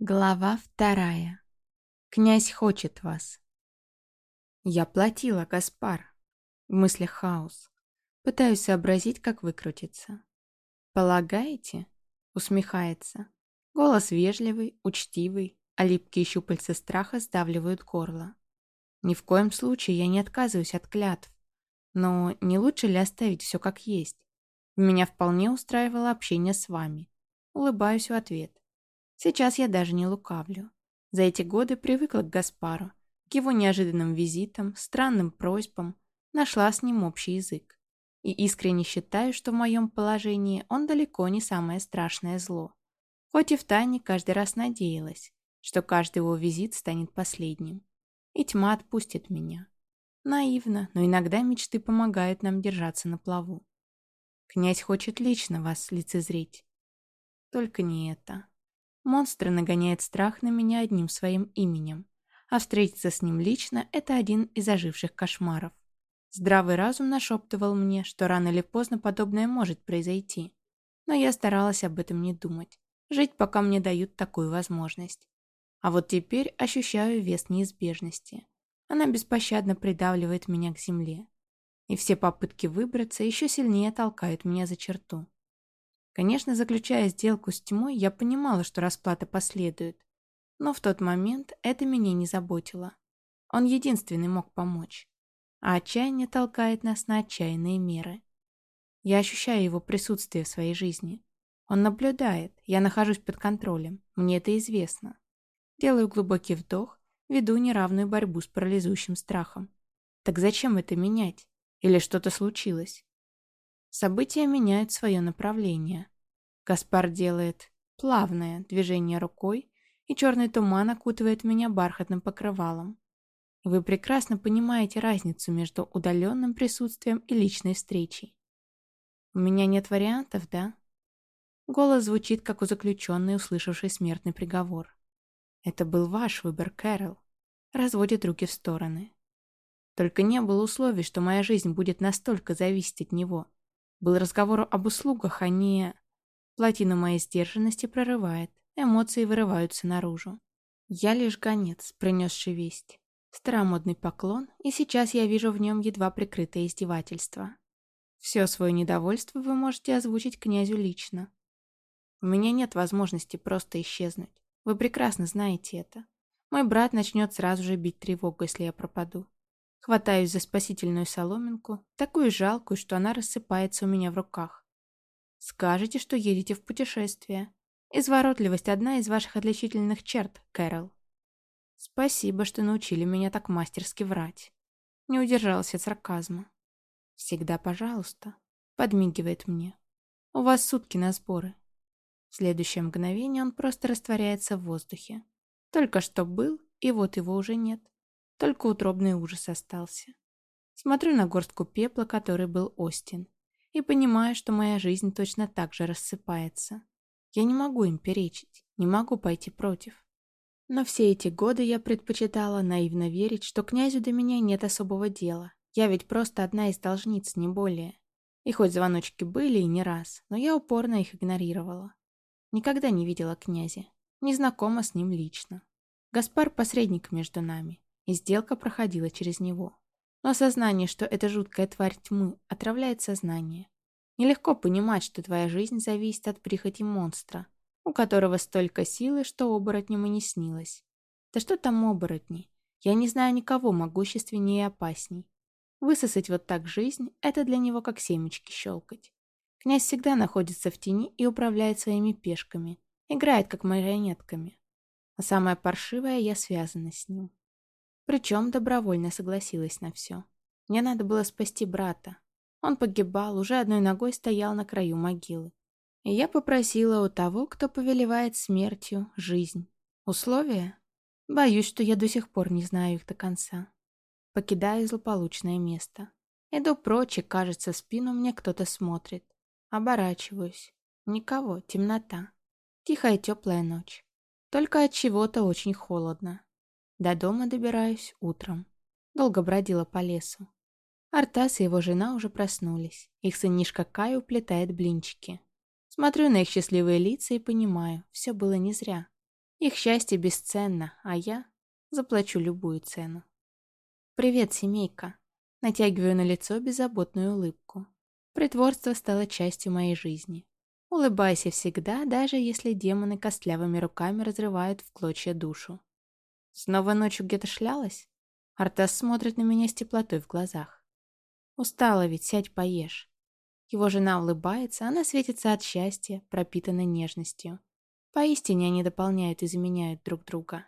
Глава вторая. Князь хочет вас. Я платила, Гаспар. В мыслях хаос. Пытаюсь сообразить, как выкрутиться. Полагаете? Усмехается. Голос вежливый, учтивый, а липкие щупальца страха сдавливают горло. Ни в коем случае я не отказываюсь от клятв. Но не лучше ли оставить все как есть? Меня вполне устраивало общение с вами. Улыбаюсь в ответ. Сейчас я даже не лукавлю. За эти годы привыкла к Гаспару, к его неожиданным визитам, странным просьбам, нашла с ним общий язык. И искренне считаю, что в моем положении он далеко не самое страшное зло. Хоть и втайне каждый раз надеялась, что каждый его визит станет последним. И тьма отпустит меня. Наивно, но иногда мечты помогают нам держаться на плаву. Князь хочет лично вас лицезреть. Только не это. Монстр нагоняет страх на меня одним своим именем, а встретиться с ним лично – это один из оживших кошмаров. Здравый разум нашептывал мне, что рано или поздно подобное может произойти, но я старалась об этом не думать, жить, пока мне дают такую возможность. А вот теперь ощущаю вес неизбежности. Она беспощадно придавливает меня к земле. И все попытки выбраться еще сильнее толкают меня за черту. Конечно, заключая сделку с тьмой, я понимала, что расплата последует. Но в тот момент это меня не заботило. Он единственный мог помочь. А отчаяние толкает нас на отчаянные меры. Я ощущаю его присутствие в своей жизни. Он наблюдает, я нахожусь под контролем, мне это известно. Делаю глубокий вдох, веду неравную борьбу с парализующим страхом. Так зачем это менять? Или что-то случилось? События меняют свое направление. Каспар делает плавное движение рукой, и черный туман окутывает меня бархатным покрывалом. Вы прекрасно понимаете разницу между удаленным присутствием и личной встречей. У меня нет вариантов, да? Голос звучит, как у заключенной, услышавшей смертный приговор. Это был ваш выбор, Кэрол. Разводит руки в стороны. Только не было условий, что моя жизнь будет настолько зависеть от него. Был разговор об услугах, а не... Плотину моей сдержанности прорывает, эмоции вырываются наружу. Я лишь гонец, принесший весть. Старомодный поклон, и сейчас я вижу в нем едва прикрытое издевательство. Все свое недовольство вы можете озвучить князю лично. У меня нет возможности просто исчезнуть. Вы прекрасно знаете это. Мой брат начнет сразу же бить тревогу, если я пропаду. Хватаюсь за спасительную соломинку, такую жалкую, что она рассыпается у меня в руках. Скажете, что едете в путешествие. Изворотливость – одна из ваших отличительных черт, Кэрол. Спасибо, что научили меня так мастерски врать. Не удержалась от сарказма. Всегда пожалуйста. Подмигивает мне. У вас сутки на сборы. В следующее мгновение он просто растворяется в воздухе. Только что был, и вот его уже нет. Только утробный ужас остался. Смотрю на горстку пепла, который был Остин, и понимаю, что моя жизнь точно так же рассыпается. Я не могу им перечить, не могу пойти против. Но все эти годы я предпочитала наивно верить, что князю до меня нет особого дела. Я ведь просто одна из должниц, не более. И хоть звоночки были и не раз, но я упорно их игнорировала. Никогда не видела князя, не знакома с ним лично. Гаспар – посредник между нами, и сделка проходила через него. Но осознание, что эта жуткая тварь тьмы отравляет сознание. Нелегко понимать, что твоя жизнь зависит от прихоти монстра, у которого столько силы, что оборотням и не снилось. Да что там оборотни? Я не знаю никого могущественнее и опасней. Высосать вот так жизнь – это для него как семечки щелкать. Князь всегда находится в тени и управляет своими пешками, играет как марионетками. А самое паршивое – я связана с ним. Причем добровольно согласилась на все. Мне надо было спасти брата. Он погибал, уже одной ногой стоял на краю могилы. И я попросила у того, кто повелевает смертью, жизнь. Условия? Боюсь, что я до сих пор не знаю их до конца. Покидаю злополучное место. Иду прочь, и, кажется, в спину мне кто-то смотрит. Оборачиваюсь. Никого, темнота. Тихая теплая ночь. Только от чего-то очень холодно. До дома добираюсь утром. Долго бродила по лесу. Артас и его жена уже проснулись. Их сынишка Кай уплетает блинчики. Смотрю на их счастливые лица и понимаю, все было не зря. Их счастье бесценно, а я заплачу любую цену. «Привет, семейка!» Натягиваю на лицо беззаботную улыбку. Притворство стало частью моей жизни. Улыбайся всегда, даже если демоны костлявыми руками разрывают в клочья душу. Снова ночью где-то шлялась? Артас смотрит на меня с теплотой в глазах. Устала ведь, сядь поешь. Его жена улыбается, она светится от счастья, пропитана нежностью. Поистине они дополняют и заменяют друг друга.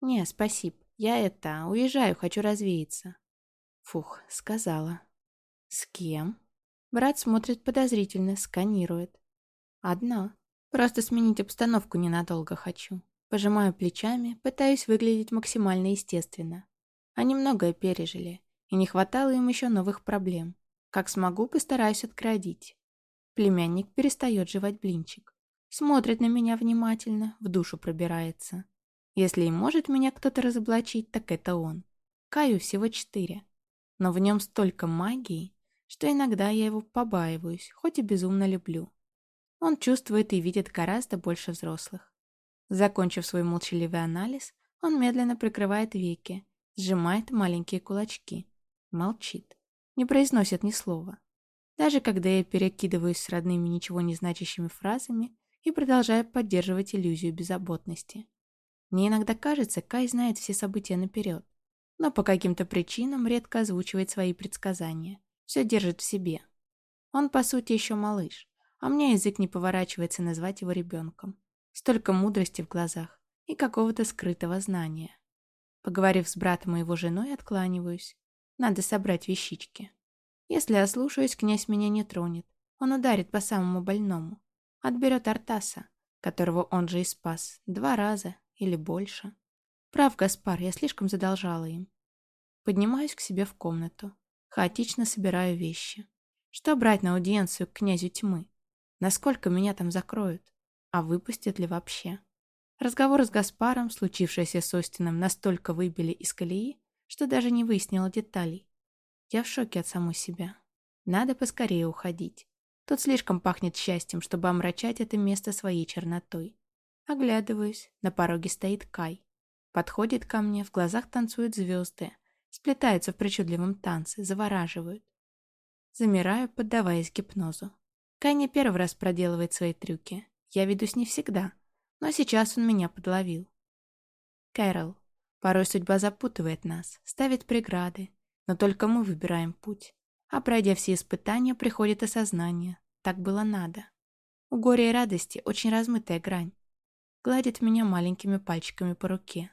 «Не, спасибо. Я это, уезжаю, хочу развеяться». Фух, сказала. «С кем?» Брат смотрит подозрительно, сканирует. «Одна. Просто сменить обстановку ненадолго хочу». Пожимаю плечами, пытаюсь выглядеть максимально естественно. Они многое пережили, и не хватало им еще новых проблем. Как смогу, постараюсь открадить. Племянник перестает жевать блинчик. Смотрит на меня внимательно, в душу пробирается. Если и может меня кто-то разоблачить, так это он. Каю всего четыре. Но в нем столько магии, что иногда я его побаиваюсь, хоть и безумно люблю. Он чувствует и видит гораздо больше взрослых. Закончив свой молчаливый анализ, он медленно прикрывает веки, сжимает маленькие кулачки. Молчит. Не произносит ни слова. Даже когда я перекидываюсь с родными ничего не значащими фразами и продолжаю поддерживать иллюзию беззаботности. Мне иногда кажется, Кай знает все события наперед, но по каким-то причинам редко озвучивает свои предсказания все держит в себе. Он, по сути, еще малыш, а мне язык не поворачивается назвать его ребенком. Столько мудрости в глазах и какого-то скрытого знания. Поговорив с братом и его женой, откланиваюсь. Надо собрать вещички. Если ослушаюсь, князь меня не тронет. Он ударит по самому больному. Отберет Артаса, которого он же и спас, два раза или больше. Прав, Гаспар, я слишком задолжала им. Поднимаюсь к себе в комнату. Хаотично собираю вещи. Что брать на аудиенцию к князю тьмы? Насколько меня там закроют? А выпустят ли вообще? Разговоры с Гаспаром, случившиеся с Остином, настолько выбили из колеи, что даже не выяснила деталей. Я в шоке от самой себя. Надо поскорее уходить. Тут слишком пахнет счастьем, чтобы омрачать это место своей чернотой. Оглядываюсь. На пороге стоит Кай. Подходит ко мне, в глазах танцуют звезды, сплетаются в причудливом танце, завораживают. Замираю, поддаваясь гипнозу. Кай не первый раз проделывает свои трюки. Я ведусь не всегда, но сейчас он меня подловил. Кэрол. Порой судьба запутывает нас, ставит преграды, но только мы выбираем путь. А пройдя все испытания, приходит осознание. Так было надо. У горя и радости очень размытая грань. Гладит меня маленькими пальчиками по руке.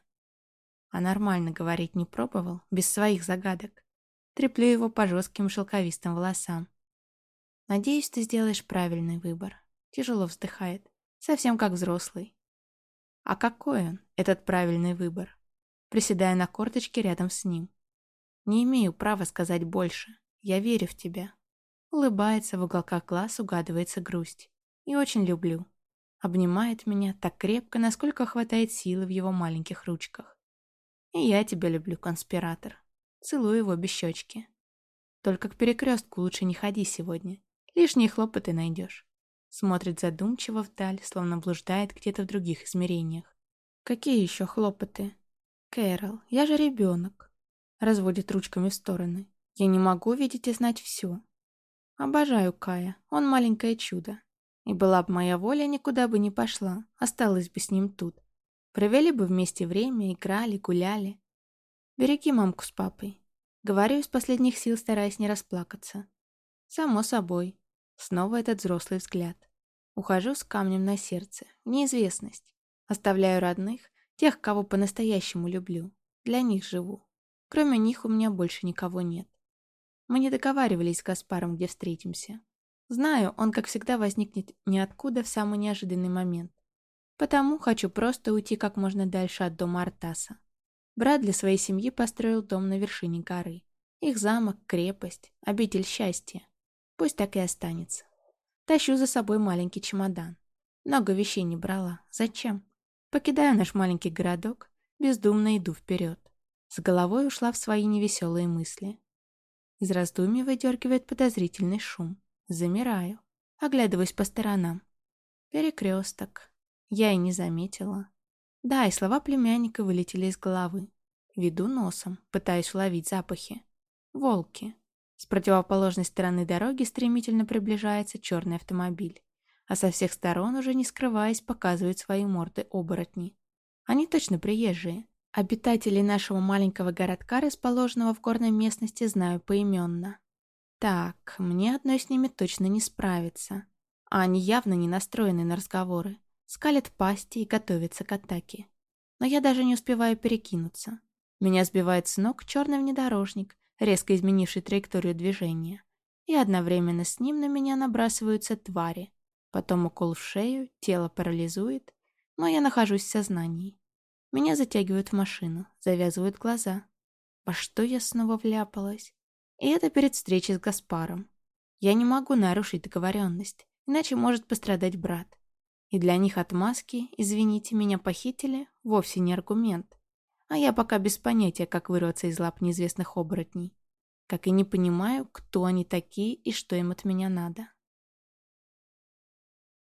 А нормально говорить не пробовал, без своих загадок. Треплю его по жестким шелковистым волосам. Надеюсь, ты сделаешь правильный выбор. Тяжело вздыхает. Совсем как взрослый. А какой он, этот правильный выбор? Приседая на корточке рядом с ним. Не имею права сказать больше. Я верю в тебя. Улыбается, в уголках глаз угадывается грусть. И очень люблю. Обнимает меня так крепко, насколько хватает силы в его маленьких ручках. И я тебя люблю, конспиратор. Целую его обе щечки. Только к перекрестку лучше не ходи сегодня. Лишние хлопоты найдешь. Смотрит задумчиво вдаль, словно блуждает где-то в других измерениях. Какие еще хлопоты? Кэрол, я же ребенок. Разводит ручками в стороны. Я не могу видеть и знать все. Обожаю Кая, он маленькое чудо. И была бы моя воля, никуда бы не пошла, осталась бы с ним тут. Провели бы вместе время, играли, гуляли. Береги мамку с папой. Говорю из последних сил, стараясь не расплакаться. Само собой. Снова этот взрослый взгляд. Ухожу с камнем на сердце, в неизвестность. Оставляю родных, тех, кого по-настоящему люблю. Для них живу. Кроме них у меня больше никого нет. Мы не договаривались с Гаспаром, где встретимся. Знаю, он, как всегда, возникнет ниоткуда в самый неожиданный момент. Потому хочу просто уйти как можно дальше от дома Артаса. Брат для своей семьи построил дом на вершине горы. Их замок, крепость, обитель счастья. Пусть так и останется. Тащу за собой маленький чемодан. Много вещей не брала. Зачем? Покидаю наш маленький городок, бездумно иду вперед. С головой ушла в свои невеселые мысли. Из раздумий выдергивает подозрительный шум. Замираю. Оглядываюсь по сторонам. Перекресток. Я и не заметила. Да, и слова племянника вылетели из головы. Веду носом, пытаюсь уловить запахи. Волки. С противоположной стороны дороги стремительно приближается черный автомобиль. А со всех сторон, уже не скрываясь, показывают свои морды оборотни. Они точно приезжие. Обитателей нашего маленького городка, расположенного в горной местности, знаю поименно. Так, мне одной с ними точно не справиться. А они явно не настроены на разговоры. Скалят пасти и готовятся к атаке. Но я даже не успеваю перекинуться. Меня сбивает с ног черный внедорожник, резко изменивший траекторию движения. И одновременно с ним на меня набрасываются твари. Потом укол в шею, тело парализует, но я нахожусь в сознании. Меня затягивают в машину, завязывают глаза. Во что я снова вляпалась? И это перед встречей с Гаспаром. Я не могу нарушить договоренность, иначе может пострадать брат. И для них отмазки, извините, меня похитили, вовсе не аргумент. А я пока без понятия, как вырваться из лап неизвестных оборотней. Как и не понимаю, кто они такие и что им от меня надо.